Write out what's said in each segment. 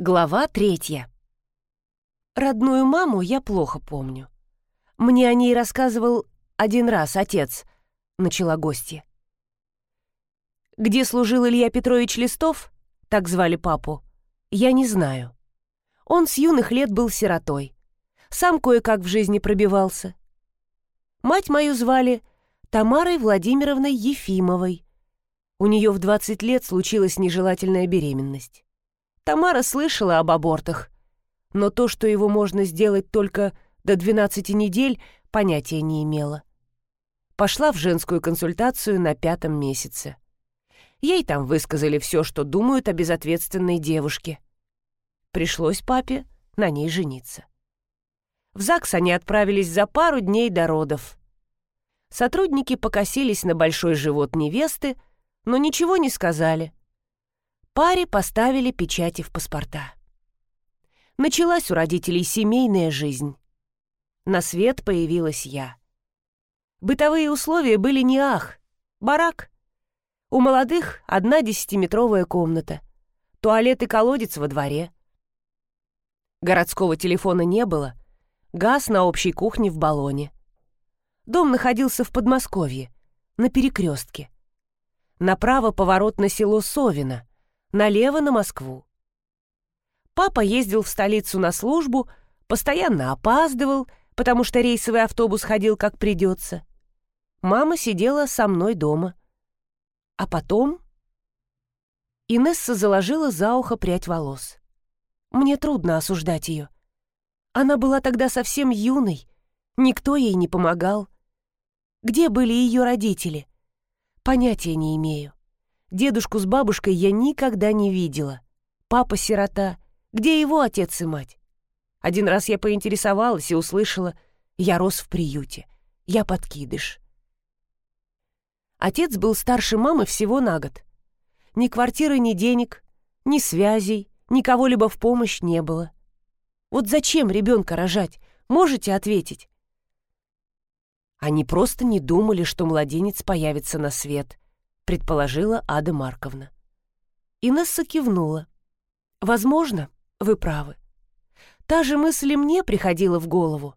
Глава третья. Родную маму я плохо помню. Мне о ней рассказывал один раз отец, начала гостья. Где служил Илья Петрович Листов, так звали папу, я не знаю. Он с юных лет был сиротой. Сам кое-как в жизни пробивался. Мать мою звали Тамарой Владимировной Ефимовой. У нее в 20 лет случилась нежелательная беременность. Тамара слышала об абортах, но то, что его можно сделать только до 12 недель, понятия не имела. Пошла в женскую консультацию на пятом месяце. Ей там высказали все, что думают о безответственной девушке. Пришлось папе на ней жениться. В ЗАГС они отправились за пару дней до родов. Сотрудники покосились на большой живот невесты, но ничего не сказали. Паре поставили печати в паспорта. Началась у родителей семейная жизнь. На свет появилась я. Бытовые условия были не ах. Барак. У молодых одна десятиметровая комната. Туалет и колодец во дворе. Городского телефона не было. Газ на общей кухне в баллоне. Дом находился в Подмосковье, на перекрестке. Направо поворот на село Совино налево на Москву. Папа ездил в столицу на службу, постоянно опаздывал, потому что рейсовый автобус ходил как придется. Мама сидела со мной дома. А потом... Инесса заложила за ухо прядь волос. Мне трудно осуждать ее. Она была тогда совсем юной, никто ей не помогал. Где были ее родители? Понятия не имею. Дедушку с бабушкой я никогда не видела. Папа сирота. Где его отец и мать? Один раз я поинтересовалась и услышала, я рос в приюте. Я подкидыш. Отец был старше мамы всего на год. Ни квартиры, ни денег, ни связей, никого-либо в помощь не было. Вот зачем ребенка рожать? Можете ответить? Они просто не думали, что младенец появится на свет предположила Ада Марковна. Инесса кивнула. «Возможно, вы правы. Та же мысль мне приходила в голову.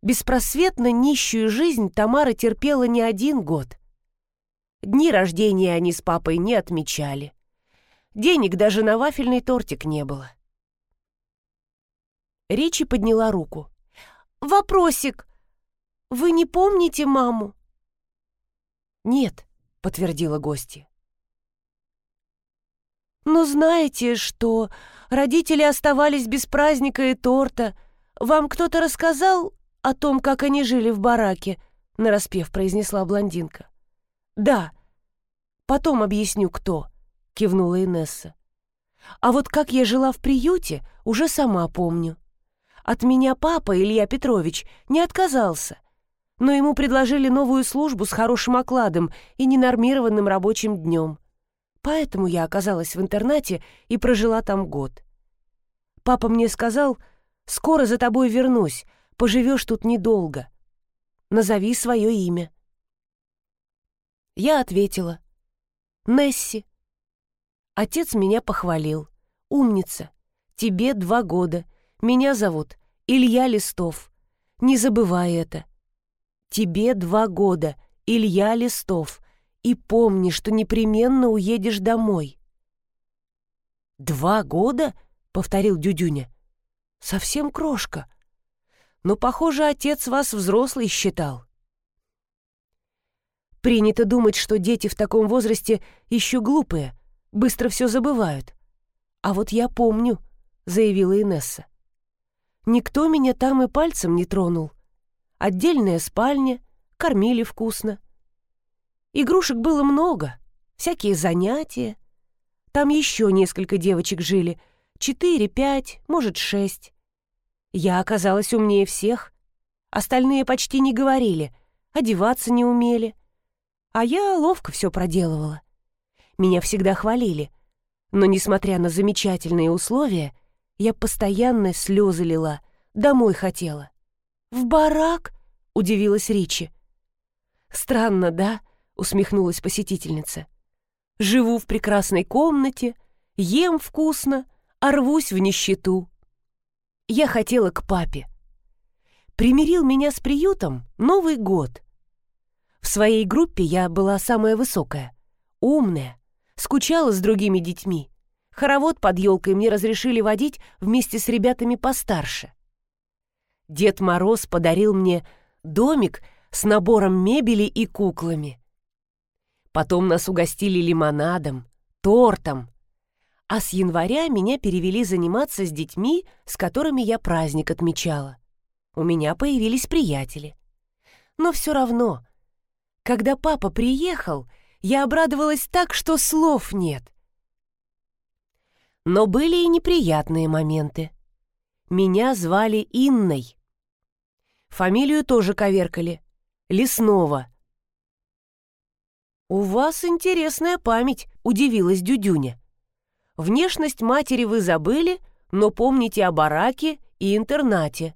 Беспросветно нищую жизнь Тамара терпела не один год. Дни рождения они с папой не отмечали. Денег даже на вафельный тортик не было. Ричи подняла руку. «Вопросик. Вы не помните маму?» «Нет», — подтвердила гостья. «Но знаете, что родители оставались без праздника и торта. Вам кто-то рассказал о том, как они жили в бараке?» — нараспев произнесла блондинка. «Да. Потом объясню, кто», — кивнула Инесса. «А вот как я жила в приюте, уже сама помню. От меня папа, Илья Петрович, не отказался но ему предложили новую службу с хорошим окладом и ненормированным рабочим днем. Поэтому я оказалась в интернате и прожила там год. Папа мне сказал, «Скоро за тобой вернусь, поживешь тут недолго. Назови свое имя». Я ответила, «Несси». Отец меня похвалил. «Умница. Тебе два года. Меня зовут Илья Листов. Не забывай это. Тебе два года, Илья Листов, и помни, что непременно уедешь домой». «Два года?» — повторил Дюдюня. «Совсем крошка. Но, похоже, отец вас взрослый считал». Принято думать, что дети в таком возрасте еще глупые, быстро все забывают. А вот я помню, — заявила Инесса. Никто меня там и пальцем не тронул отдельная спальня, кормили вкусно. Игрушек было много, всякие занятия. Там еще несколько девочек жили, четыре, пять, может, шесть. Я оказалась умнее всех. Остальные почти не говорили, одеваться не умели. А я ловко все проделывала. Меня всегда хвалили. Но, несмотря на замечательные условия, я постоянно слезы лила, домой хотела. «В барак?» — удивилась Ричи. «Странно, да?» — усмехнулась посетительница. «Живу в прекрасной комнате, ем вкусно, а рвусь в нищету. Я хотела к папе. Примирил меня с приютом Новый год. В своей группе я была самая высокая, умная, скучала с другими детьми. Хоровод под елкой мне разрешили водить вместе с ребятами постарше. Дед Мороз подарил мне домик с набором мебели и куклами. Потом нас угостили лимонадом, тортом. А с января меня перевели заниматься с детьми, с которыми я праздник отмечала. У меня появились приятели. Но все равно, когда папа приехал, я обрадовалась так, что слов нет. Но были и неприятные моменты. Меня звали Инной. Фамилию тоже коверкали. Леснова. «У вас интересная память», — удивилась Дюдюня. «Внешность матери вы забыли, но помните о бараке и интернате».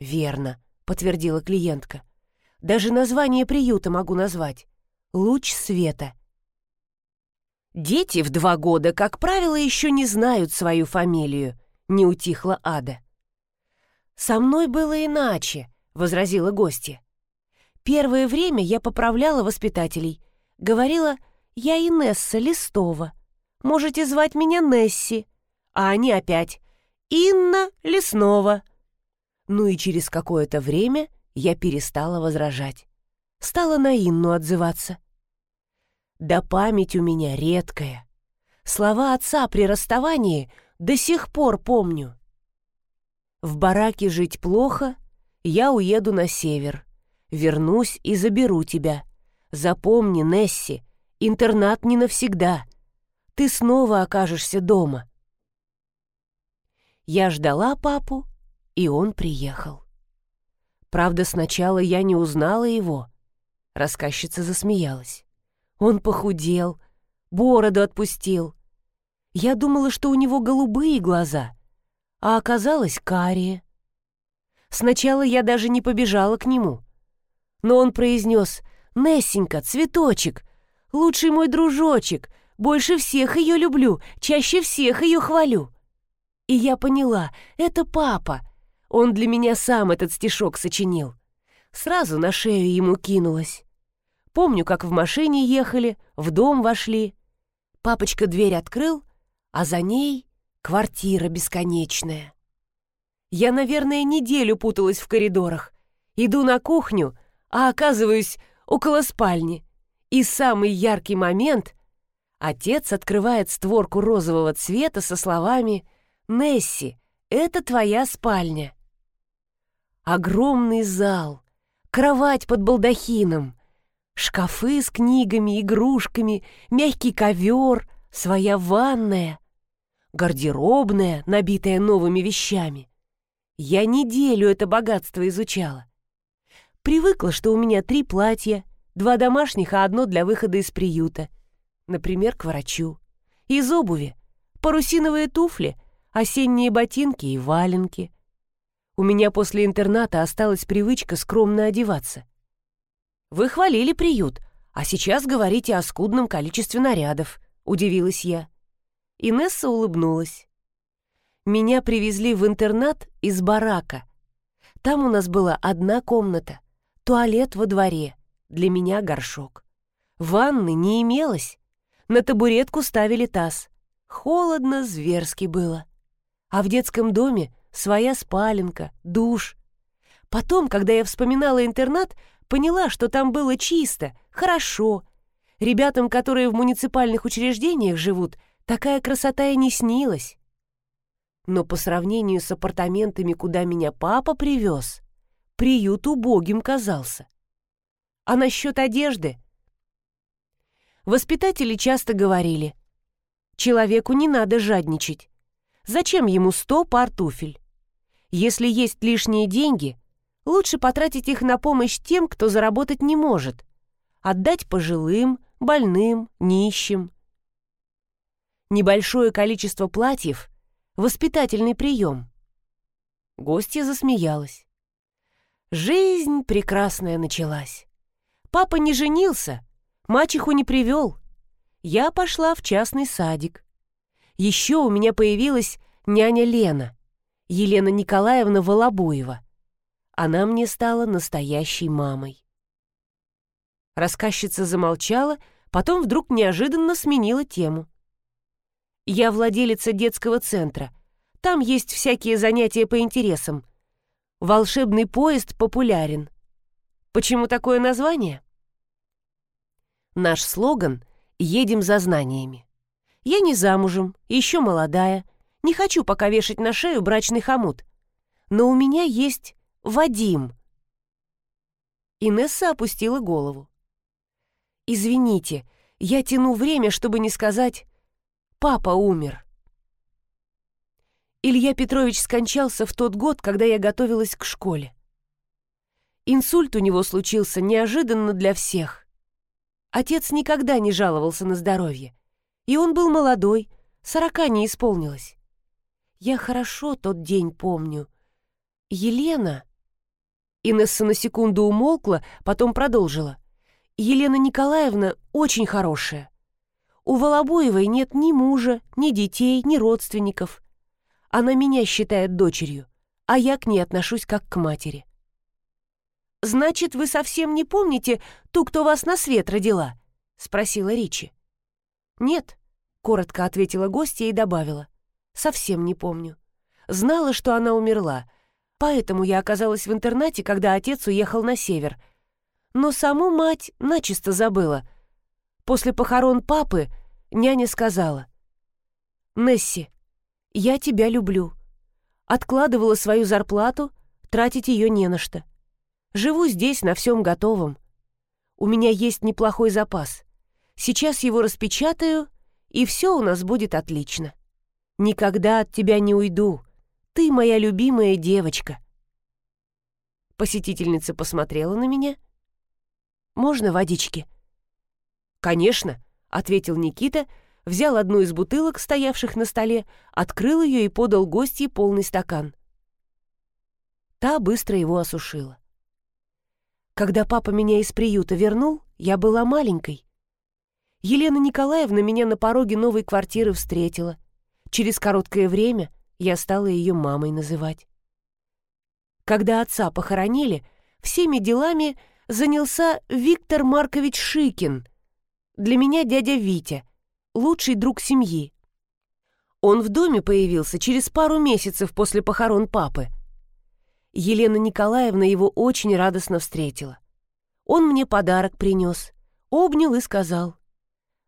«Верно», — подтвердила клиентка. «Даже название приюта могу назвать. Луч света». «Дети в два года, как правило, еще не знают свою фамилию», — не утихла Ада. «Со мной было иначе», — возразила гостья. «Первое время я поправляла воспитателей, Говорила, я Инесса Листова. Можете звать меня Несси. А они опять Инна Леснова. Ну и через какое-то время я перестала возражать. Стала на Инну отзываться. Да память у меня редкая. Слова отца при расставании до сих пор помню. В бараке жить плохо, я уеду на север. Вернусь и заберу тебя. Запомни, Несси, интернат не навсегда. Ты снова окажешься дома. Я ждала папу, и он приехал. Правда, сначала я не узнала его. Рассказчица засмеялась. Он похудел, бороду отпустил. Я думала, что у него голубые глаза, а оказалось карие. Сначала я даже не побежала к нему. Но он произнес — Нессенька, цветочек, лучший мой дружочек, больше всех ее люблю, чаще всех ее хвалю. И я поняла, это папа. Он для меня сам этот стишок сочинил. Сразу на шею ему кинулась. Помню, как в машине ехали, в дом вошли. Папочка дверь открыл, а за ней квартира бесконечная. Я, наверное, неделю путалась в коридорах. Иду на кухню, а оказываюсь около спальни. И самый яркий момент — отец открывает створку розового цвета со словами «Несси, это твоя спальня». Огромный зал, кровать под балдахином, шкафы с книгами, игрушками, мягкий ковер, своя ванная, гардеробная, набитая новыми вещами. Я неделю это богатство изучала. Привыкла, что у меня три платья, два домашних, а одно для выхода из приюта. Например, к врачу. Из обуви. Парусиновые туфли, осенние ботинки и валенки. У меня после интерната осталась привычка скромно одеваться. «Вы хвалили приют, а сейчас говорите о скудном количестве нарядов», — удивилась я. Инесса улыбнулась. Меня привезли в интернат из барака. Там у нас была одна комната. Туалет во дворе, для меня горшок. Ванны не имелось. На табуретку ставили таз. Холодно, зверски было. А в детском доме своя спаленка, душ. Потом, когда я вспоминала интернат, поняла, что там было чисто, хорошо. Ребятам, которые в муниципальных учреждениях живут, такая красота и не снилась. Но по сравнению с апартаментами, куда меня папа привез, приют убогим казался. А насчет одежды? Воспитатели часто говорили, человеку не надо жадничать. Зачем ему сто пар туфель? Если есть лишние деньги, лучше потратить их на помощь тем, кто заработать не может. Отдать пожилым, больным, нищим. Небольшое количество платьев — воспитательный прием. Гостья засмеялась. Жизнь прекрасная началась. Папа не женился, мачеху не привел. Я пошла в частный садик. Еще у меня появилась няня Лена, Елена Николаевна Волобуева. Она мне стала настоящей мамой. Рассказчица замолчала, потом вдруг неожиданно сменила тему. «Я владелица детского центра. Там есть всякие занятия по интересам. Волшебный поезд популярен. Почему такое название?» Наш слоган «Едем за знаниями». Я не замужем, еще молодая, не хочу пока вешать на шею брачный хомут. Но у меня есть Вадим. Инесса опустила голову. «Извините, я тяну время, чтобы не сказать «папа умер». Илья Петрович скончался в тот год, когда я готовилась к школе. Инсульт у него случился неожиданно для всех. Отец никогда не жаловался на здоровье. И он был молодой, сорока не исполнилось. Я хорошо тот день помню. Елена... Инесса на секунду умолкла, потом продолжила. Елена Николаевна очень хорошая. У Волобоевой нет ни мужа, ни детей, ни родственников. Она меня считает дочерью, а я к ней отношусь как к матери. «Значит, вы совсем не помните ту, кто вас на свет родила?» — спросила Ричи. «Нет», — коротко ответила гостья и добавила. «Совсем не помню. Знала, что она умерла, поэтому я оказалась в интернате, когда отец уехал на север — но саму мать начисто забыла. После похорон папы няня сказала. «Несси, я тебя люблю. Откладывала свою зарплату, тратить ее не на что. Живу здесь на всем готовом. У меня есть неплохой запас. Сейчас его распечатаю, и все у нас будет отлично. Никогда от тебя не уйду. Ты моя любимая девочка». Посетительница посмотрела на меня — можно водички?» «Конечно», — ответил Никита, взял одну из бутылок, стоявших на столе, открыл ее и подал гостье полный стакан. Та быстро его осушила. Когда папа меня из приюта вернул, я была маленькой. Елена Николаевна меня на пороге новой квартиры встретила. Через короткое время я стала ее мамой называть. Когда отца похоронили, всеми делами занялся Виктор Маркович Шикин. Для меня дядя Витя, лучший друг семьи. Он в доме появился через пару месяцев после похорон папы. Елена Николаевна его очень радостно встретила. Он мне подарок принес, обнял и сказал,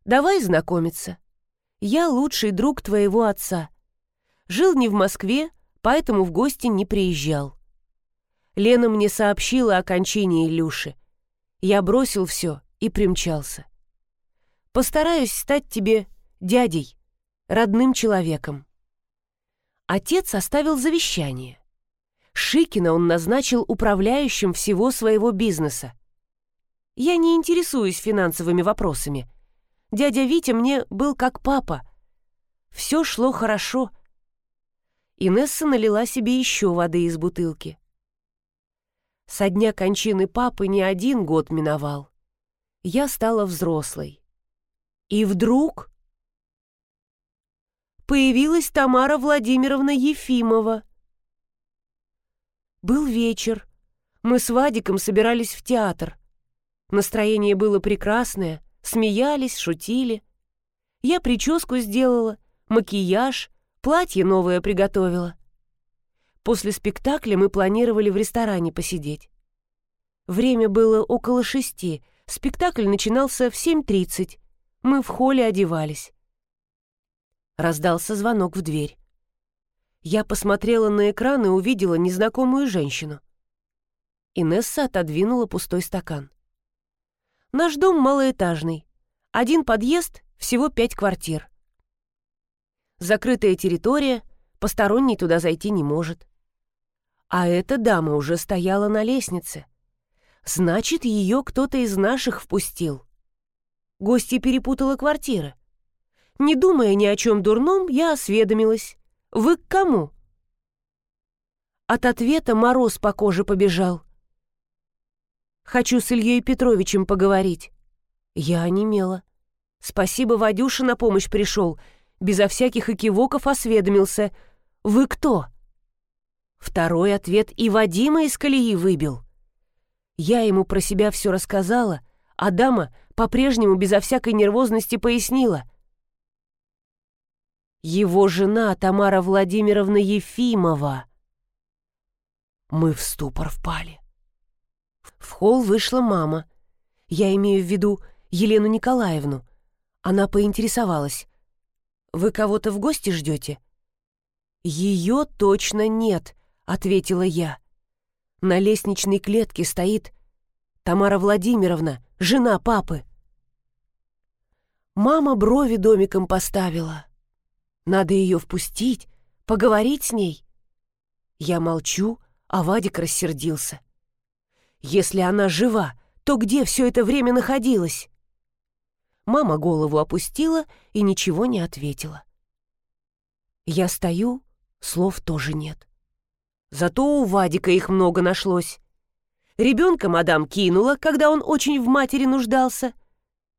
«Давай знакомиться. Я лучший друг твоего отца. Жил не в Москве, поэтому в гости не приезжал. Лена мне сообщила о кончине Илюши. Я бросил все и примчался. Постараюсь стать тебе дядей, родным человеком. Отец оставил завещание. Шикина он назначил управляющим всего своего бизнеса. Я не интересуюсь финансовыми вопросами. Дядя Витя мне был как папа. Все шло хорошо. Инесса налила себе еще воды из бутылки. Со дня кончины папы не один год миновал. Я стала взрослой. И вдруг появилась Тамара Владимировна Ефимова. Был вечер. Мы с Вадиком собирались в театр. Настроение было прекрасное, смеялись, шутили. Я прическу сделала, макияж, платье новое приготовила. После спектакля мы планировали в ресторане посидеть. Время было около шести, спектакль начинался в 7.30. Мы в холле одевались. Раздался звонок в дверь. Я посмотрела на экран и увидела незнакомую женщину. Инесса отодвинула пустой стакан. Наш дом малоэтажный. Один подъезд, всего пять квартир. Закрытая территория, посторонний туда зайти не может. А эта дама уже стояла на лестнице. Значит, ее кто-то из наших впустил. Гостья перепутала квартиры. Не думая ни о чем дурном, я осведомилась. «Вы к кому?» От ответа мороз по коже побежал. «Хочу с Ильей Петровичем поговорить». Я онемела. «Спасибо, Вадюша на помощь пришел. безо всяких экивоков осведомился. «Вы кто?» Второй ответ и Вадима из колеи выбил. Я ему про себя все рассказала, а дама по-прежнему безо всякой нервозности пояснила. Его жена Тамара Владимировна Ефимова. Мы в ступор впали. В холл вышла мама. Я имею в виду Елену Николаевну. Она поинтересовалась. «Вы кого-то в гости ждете?» «Ее точно нет», — ответила я. На лестничной клетке стоит Тамара Владимировна, жена папы. Мама брови домиком поставила. Надо ее впустить, поговорить с ней. Я молчу, а Вадик рассердился. Если она жива, то где все это время находилась? Мама голову опустила и ничего не ответила. Я стою, слов тоже нет. Зато у Вадика их много нашлось. Ребенка мадам кинула, когда он очень в матери нуждался.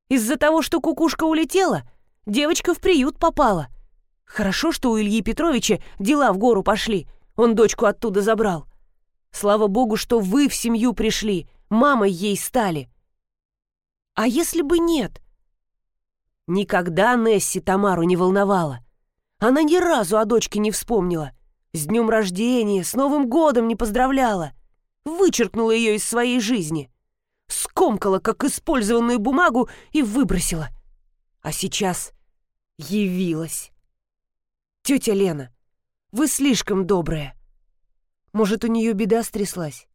Из-за того, что кукушка улетела, девочка в приют попала. Хорошо, что у Ильи Петровича дела в гору пошли, он дочку оттуда забрал. Слава богу, что вы в семью пришли, мамой ей стали. А если бы нет? Никогда Несси Тамару не волновала. Она ни разу о дочке не вспомнила. С днем рождения, с Новым годом не поздравляла. Вычеркнула ее из своей жизни. Скомкала, как использованную бумагу, и выбросила. А сейчас явилась. Тетя Лена, вы слишком добрая. Может, у нее беда стряслась?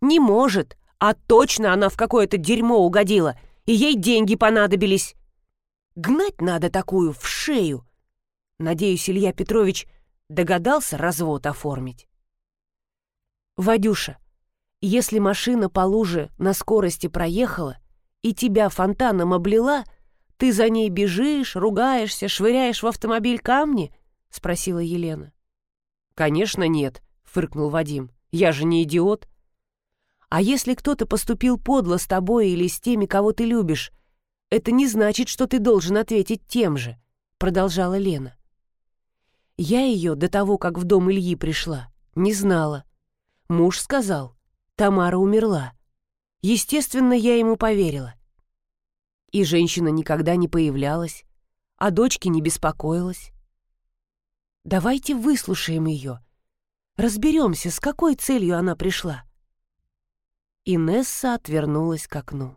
Не может, а точно она в какое-то дерьмо угодила, и ей деньги понадобились. Гнать надо такую в шею. Надеюсь, Илья Петрович догадался развод оформить. Вадюша, если машина по луже на скорости проехала и тебя фонтаном облила, ты за ней бежишь, ругаешься, швыряешь в автомобиль камни? Спросила Елена. Конечно, нет, фыркнул Вадим. Я же не идиот. А если кто-то поступил подло с тобой или с теми, кого ты любишь, это не значит, что ты должен ответить тем же, продолжала Лена. Я ее до того, как в дом Ильи пришла, не знала. Муж сказал, Тамара умерла. Естественно, я ему поверила. И женщина никогда не появлялась, а дочке не беспокоилась. Давайте выслушаем ее. Разберемся, с какой целью она пришла. Инесса отвернулась к окну.